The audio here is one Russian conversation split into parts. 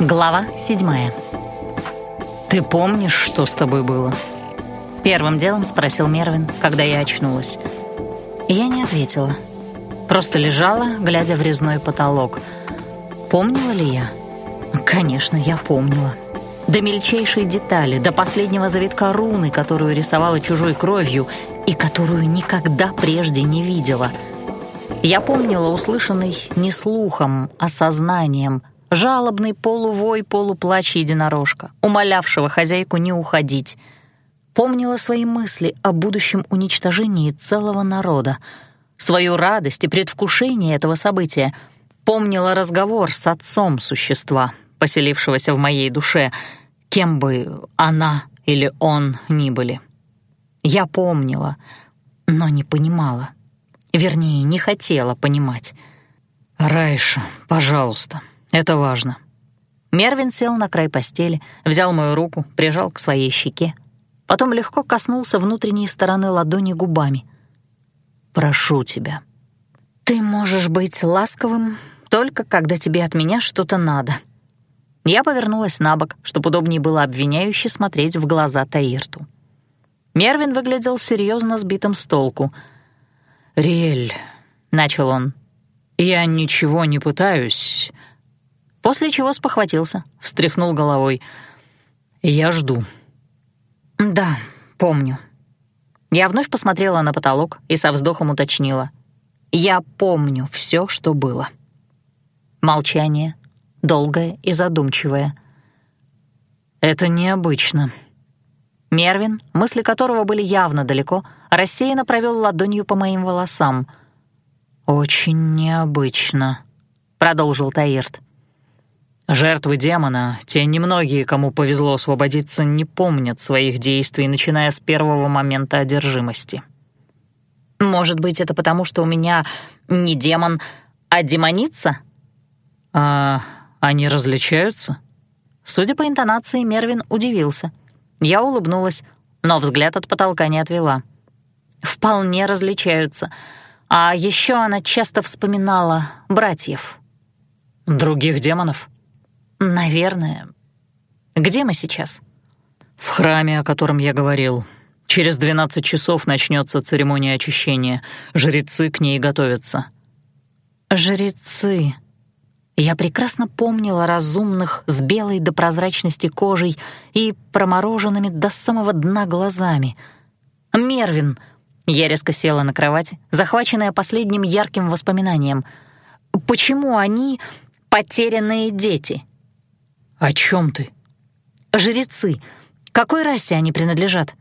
Глава седьмая. «Ты помнишь, что с тобой было?» Первым делом спросил Мервин, когда я очнулась. Я не ответила. Просто лежала, глядя в резной потолок. Помнила ли я? Конечно, я помнила. До мельчайшей детали, до последнего завитка руны, которую рисовала чужой кровью и которую никогда прежде не видела. Я помнила услышанный не слухом, а сознанием — жалобный полувой, полуплач единорожка, умолявшего хозяйку не уходить. Помнила свои мысли о будущем уничтожении целого народа, свою радость и предвкушение этого события. Помнила разговор с отцом существа, поселившегося в моей душе, кем бы она или он ни были. Я помнила, но не понимала. Вернее, не хотела понимать. «Райша, пожалуйста», это важно. Мервин сел на край постели, взял мою руку, прижал к своей щеке. Потом легко коснулся внутренней стороны ладони губами. «Прошу тебя». «Ты можешь быть ласковым только когда тебе от меня что-то надо». Я повернулась на бок, чтобы удобнее было обвиняюще смотреть в глаза Таирту. Мервин выглядел серьезно сбитым с толку. «Риэль», — начал он, — «я ничего не пытаюсь, после чего спохватился, встряхнул головой. «Я жду». «Да, помню». Я вновь посмотрела на потолок и со вздохом уточнила. «Я помню все, что было». Молчание, долгое и задумчивое. «Это необычно». Мервин, мысли которого были явно далеко, рассеянно провел ладонью по моим волосам. «Очень необычно», — продолжил Таирт. Жертвы демона, те немногие, кому повезло освободиться, не помнят своих действий, начиная с первого момента одержимости. Может быть, это потому, что у меня не демон, а демоница? А они различаются? Судя по интонации, Мервин удивился. Я улыбнулась, но взгляд от потолка не отвела. Вполне различаются. А еще она часто вспоминала братьев. Других демонов? «Наверное. Где мы сейчас?» «В храме, о котором я говорил. Через двенадцать часов начнется церемония очищения. Жрецы к ней готовятся». «Жрецы», я прекрасно помнила разумных с белой до прозрачности кожей и промороженными до самого дна глазами. «Мервин!» Я резко села на кровати, захваченная последним ярким воспоминанием. «Почему они потерянные дети?» «О чем ты?» «Жрецы. Какой расе они принадлежат?»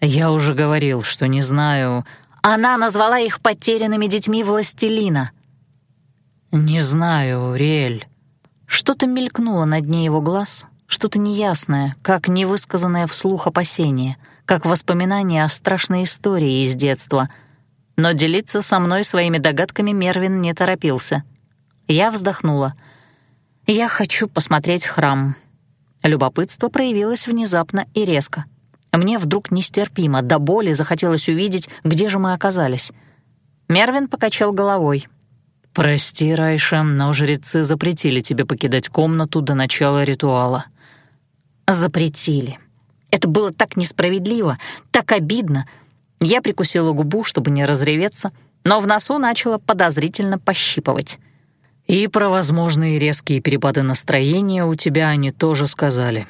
«Я уже говорил, что не знаю...» Она назвала их потерянными детьми властелина. «Не знаю, Риэль». Что-то мелькнуло на дне его глаз, что-то неясное, как невысказанное вслух опасение, как воспоминание о страшной истории из детства. Но делиться со мной своими догадками Мервин не торопился. Я вздохнула — я хочу посмотреть храм. Любопытство проявилось внезапно и резко. Мне вдруг нестерпимо, до боли захотелось увидеть, где же мы оказались. Мервин покачал головой. «Прости, Райша, но жрецы запретили тебе покидать комнату до начала ритуала». «Запретили. Это было так несправедливо, так обидно. Я прикусила губу, чтобы не разреветься, но в носу начала подозрительно пощипывать». И про возможные резкие перепады настроения у тебя они тоже сказали.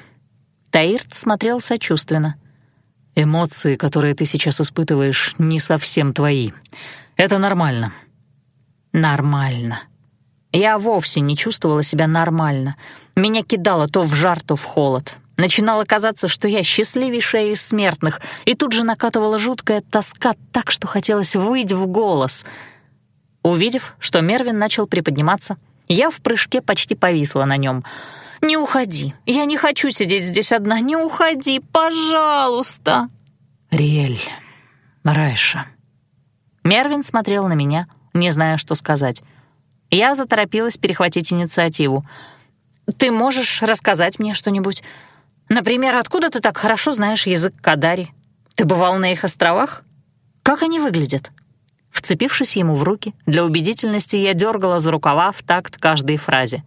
Таирт смотрел сочувственно. Эмоции, которые ты сейчас испытываешь, не совсем твои. Это нормально. Нормально. Я вовсе не чувствовала себя нормально. Меня кидало то в жар, то в холод. Начинало казаться, что я счастливейшая из смертных, и тут же накатывала жуткая тоска так, что хотелось выйти в голос — Увидев, что Мервин начал приподниматься, я в прыжке почти повисла на нем. «Не уходи! Я не хочу сидеть здесь одна! Не уходи, пожалуйста!» «Риэль, Райша...» Мервин смотрел на меня, не зная, что сказать. Я заторопилась перехватить инициативу. «Ты можешь рассказать мне что-нибудь? Например, откуда ты так хорошо знаешь язык Кадари? Ты бывал на их островах? Как они выглядят?» Вцепившись ему в руки, для убедительности я дергала за рукава в такт каждой фразе.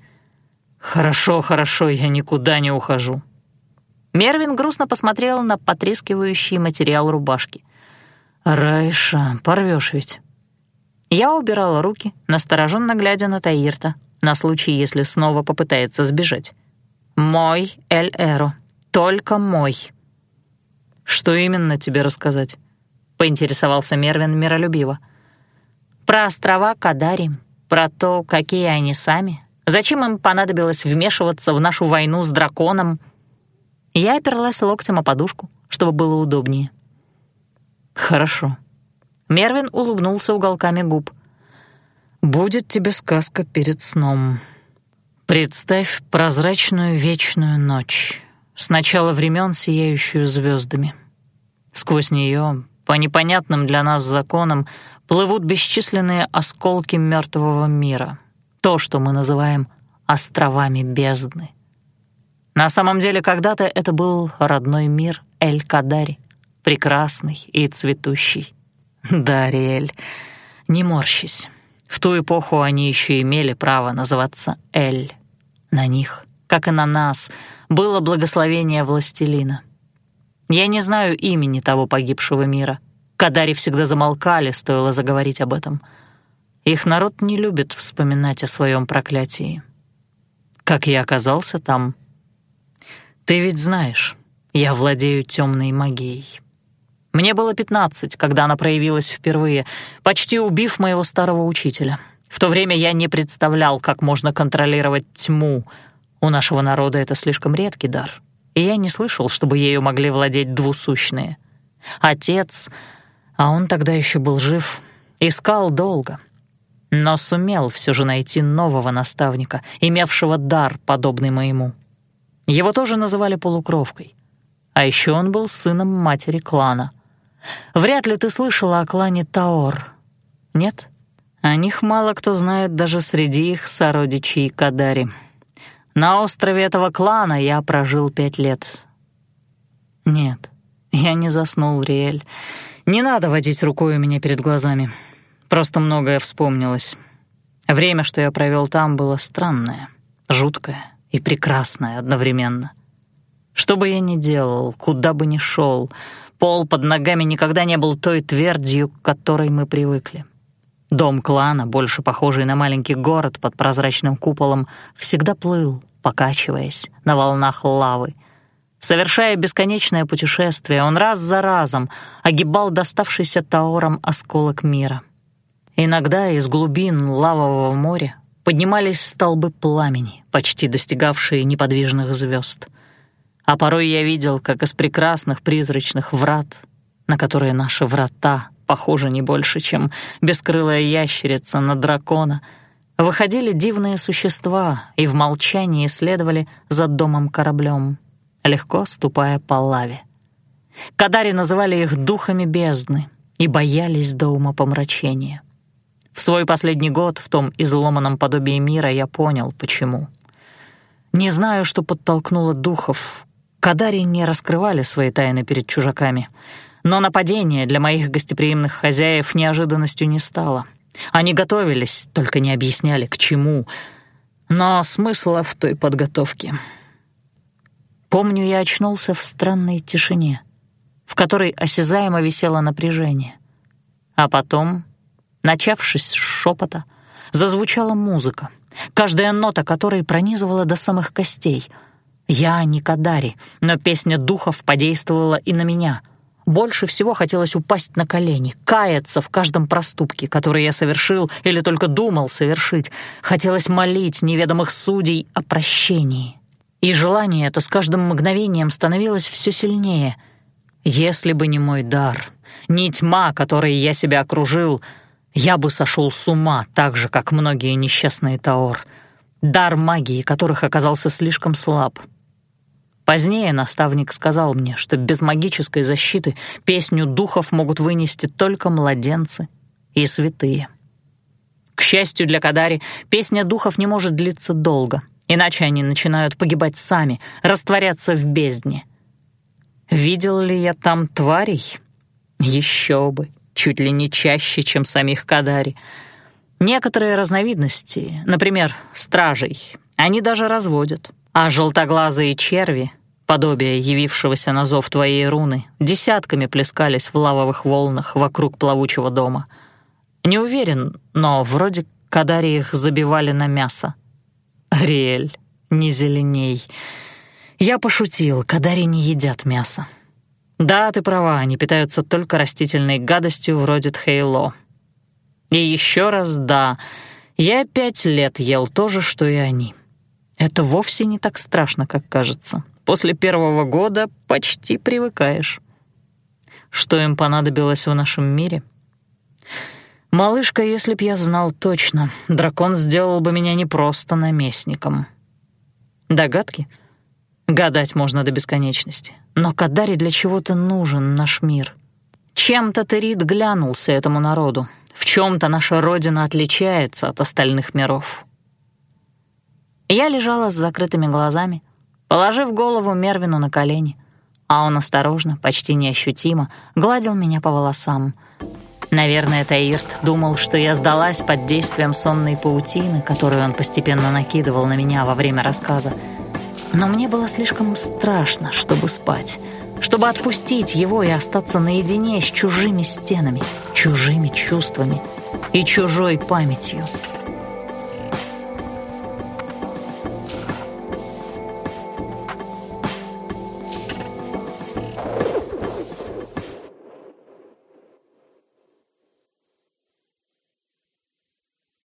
«Хорошо, хорошо, я никуда не ухожу». Мервин грустно посмотрел на потрескивающий материал рубашки. «Райша, порвешь ведь». Я убирала руки, настороженно глядя на Таирта, на случай, если снова попытается сбежать. «Мой Эль-Эро, только мой». «Что именно тебе рассказать?» — поинтересовался Мервин миролюбиво. «Про острова Кадари, про то, какие они сами, зачем им понадобилось вмешиваться в нашу войну с драконом». Я оперлась локтем о подушку, чтобы было удобнее. «Хорошо». Мервин улыбнулся уголками губ. «Будет тебе сказка перед сном. Представь прозрачную вечную ночь, с начала времен сияющую звездами. Сквозь нее, по непонятным для нас законам, плывут бесчисленные осколки мертвого мира, то, что мы называем островами бездны. На самом деле, когда-то это был родной мир Эль-Кадари, прекрасный и цветущий. Да, Риэль, не морщись. В ту эпоху они еще имели право называться Эль. На них, как и на нас, было благословение властелина. Я не знаю имени того погибшего мира. Кадари всегда замолкали, стоило заговорить об этом. Их народ не любит вспоминать о своем проклятии. Как я оказался там? Ты ведь знаешь, я владею темной магией. Мне было пятнадцать, когда она проявилась впервые, почти убив моего старого учителя. В то время я не представлял, как можно контролировать тьму. У нашего народа это слишком редкий дар, и я не слышал, чтобы ею могли владеть двусущные. Отец, а он тогда еще был жив, искал долго, но сумел все же найти нового наставника, имевшего дар, подобный моему. Его тоже называли полукровкой. А еще он был сыном матери клана — Вряд ли ты слышала о клане Таор. Нет? О них мало кто знает даже среди их сородичей Кадари. На острове этого клана я прожил пять лет. Нет, я не заснул, Риэль. Не надо водить рукой у меня перед глазами. Просто многое вспомнилось. Время, что я провел там, было странное, жуткое и прекрасное одновременно. Что бы я ни делал, куда бы ни шел — Пол под ногами никогда не был той твердью, к которой мы привыкли. Дом клана, больше похожий на маленький город под прозрачным куполом, всегда плыл, покачиваясь на волнах лавы. Совершая бесконечное путешествие, он раз за разом огибал доставшийся Таором осколок мира. Иногда из глубин лавового моря поднимались столбы пламени, почти достигавшие неподвижных звезд. А порой я видел, как из прекрасных призрачных врат, на которые наши врата похожи не больше, чем бескрылая ящерица на дракона, выходили дивные существа и в молчании следовали за домом-кораблем, легко ступая по лаве. Кадари называли их духами бездны и боялись до умопомрачения. В свой последний год в том изломанном подобии мира я понял, почему. Не знаю, что подтолкнуло духов Кадари не раскрывали свои тайны перед чужаками. Но нападение для моих гостеприимных хозяев неожиданностью не стало. Они готовились, только не объясняли, к чему. Но смысла в той подготовке. Помню, я очнулся в странной тишине, в которой осязаемо висело напряжение. А потом, начавшись с шепота, зазвучала музыка, каждая нота которой пронизывала до самых костей — я не Кадари, но песня духов подействовала и на меня. Больше всего хотелось упасть на колени, каяться в каждом проступке, который я совершил или только думал совершить. Хотелось молить неведомых судей о прощении. И желание это с каждым мгновением становилось все сильнее. Если бы не мой дар, не тьма, которой я себя окружил, я бы сошел с ума так же, как многие несчастные Таор. Дар магии, которых оказался слишком слаб — Позднее наставник сказал мне, что без магической защиты песню духов могут вынести только младенцы и святые. К счастью для Кадари, песня духов не может длиться долго, иначе они начинают погибать сами, растворяться в бездне. Видел ли я там тварей? Еще бы, чуть ли не чаще, чем самих Кадари. Некоторые разновидности, например, стражей, Они даже разводят. А желтоглазые черви, подобие явившегося на зов твоей руны, десятками плескались в лавовых волнах вокруг плавучего дома. Не уверен, но вроде Кадари их забивали на мясо. Риэль, не зеленей. Я пошутил, Кадари не едят мясо. Да, ты права, они питаются только растительной гадостью вроде тхейло. И еще раз да, я пять лет ел то же, что и они. Это вовсе не так страшно, как кажется. После первого года почти привыкаешь. Что им понадобилось в нашем мире? Малышка, если б я знал точно, дракон сделал бы меня не просто наместником. Догадки? Гадать можно до бесконечности. Но Кадари для чего-то нужен наш мир. Чем-то Терит глянулся этому народу. В чем-то наша родина отличается от остальных миров. Я лежала с закрытыми глазами, положив голову Мервину на колени, а он осторожно, почти неощутимо, гладил меня по волосам. Наверное, Таирт думал, что я сдалась под действием сонной паутины, которую он постепенно накидывал на меня во время рассказа. Но мне было слишком страшно, чтобы спать, чтобы отпустить его и остаться наедине с чужими стенами, чужими чувствами и чужой памятью.